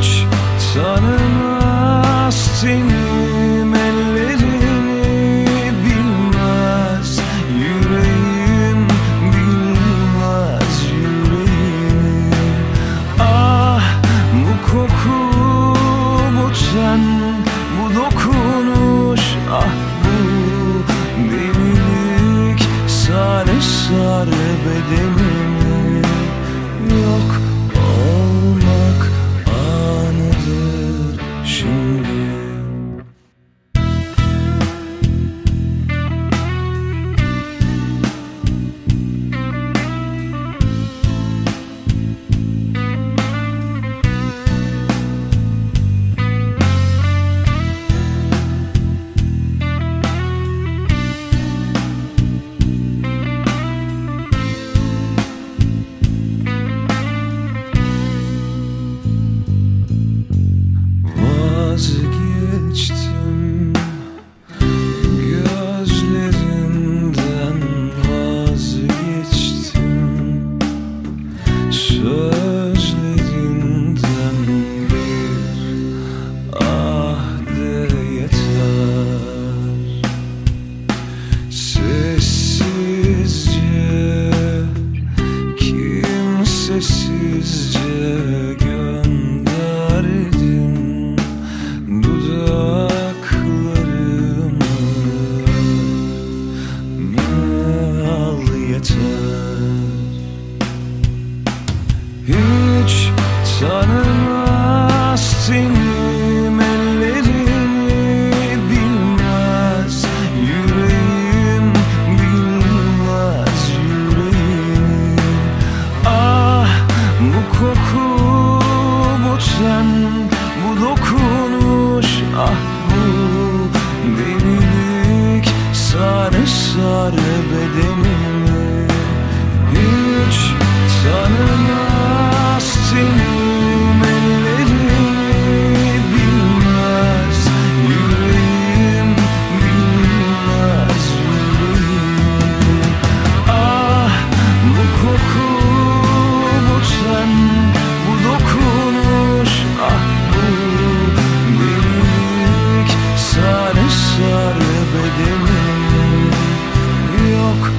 hiç tanımaz tenim Hiç tanımaz senin ellerini Bilmez yüreğim bilmez yüreğim. Ah bu koku bu ten bu dokunuş Ah bu delilik sarı sarı bedenimi. Hiç tanımaz Sarı bedenim. Yok